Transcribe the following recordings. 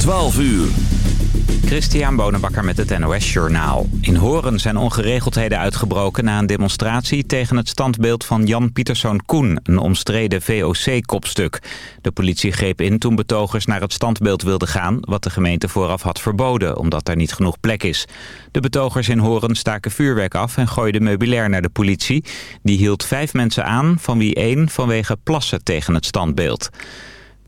12 uur. Christian Bonenbakker met het NOS Journaal. In Horen zijn ongeregeldheden uitgebroken na een demonstratie tegen het standbeeld van Jan Pieterszoon Koen, een omstreden VOC-kopstuk. De politie greep in toen betogers naar het standbeeld wilden gaan, wat de gemeente vooraf had verboden, omdat er niet genoeg plek is. De betogers in Horen staken vuurwerk af en gooiden meubilair naar de politie. Die hield vijf mensen aan, van wie één vanwege plassen tegen het standbeeld.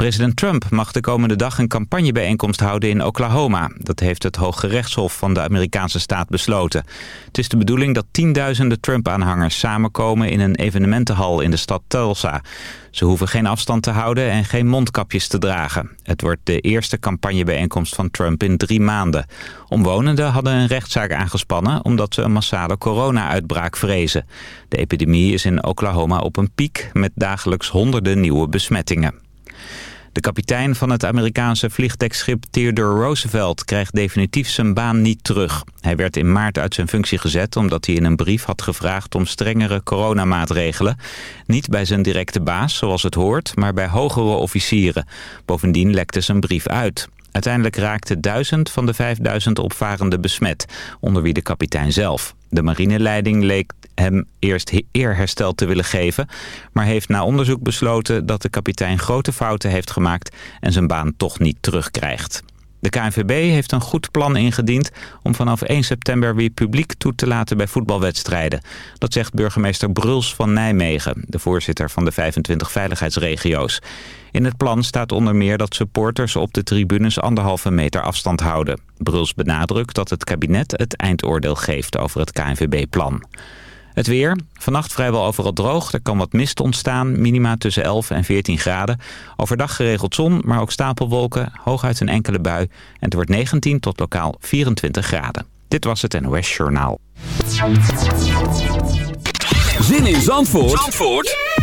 President Trump mag de komende dag een campagnebijeenkomst houden in Oklahoma. Dat heeft het Hoge Rechtshof van de Amerikaanse staat besloten. Het is de bedoeling dat tienduizenden Trump-aanhangers samenkomen in een evenementenhal in de stad Tulsa. Ze hoeven geen afstand te houden en geen mondkapjes te dragen. Het wordt de eerste campagnebijeenkomst van Trump in drie maanden. Omwonenden hadden een rechtszaak aangespannen omdat ze een massale corona-uitbraak vrezen. De epidemie is in Oklahoma op een piek met dagelijks honderden nieuwe besmettingen. De kapitein van het Amerikaanse vliegdekschip Theodore Roosevelt krijgt definitief zijn baan niet terug. Hij werd in maart uit zijn functie gezet omdat hij in een brief had gevraagd om strengere coronamaatregelen. Niet bij zijn directe baas, zoals het hoort, maar bij hogere officieren. Bovendien lekte zijn brief uit. Uiteindelijk raakte duizend van de 5000 opvarenden besmet, onder wie de kapitein zelf. De marineleiding leek hem eerst eerherstel te willen geven... maar heeft na onderzoek besloten dat de kapitein grote fouten heeft gemaakt... en zijn baan toch niet terugkrijgt. De KNVB heeft een goed plan ingediend om vanaf 1 september weer publiek toe te laten bij voetbalwedstrijden. Dat zegt burgemeester Bruls van Nijmegen, de voorzitter van de 25 veiligheidsregio's. In het plan staat onder meer dat supporters op de tribunes anderhalve meter afstand houden. Bruls benadrukt dat het kabinet het eindoordeel geeft over het KNVB-plan. Het weer. Vannacht vrijwel overal droog. Er kan wat mist ontstaan. Minima tussen 11 en 14 graden. Overdag geregeld zon, maar ook stapelwolken. Hooguit een enkele bui. En het wordt 19 tot lokaal 24 graden. Dit was het NOS Journaal. Zin in Zandvoort, Zandvoort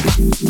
you.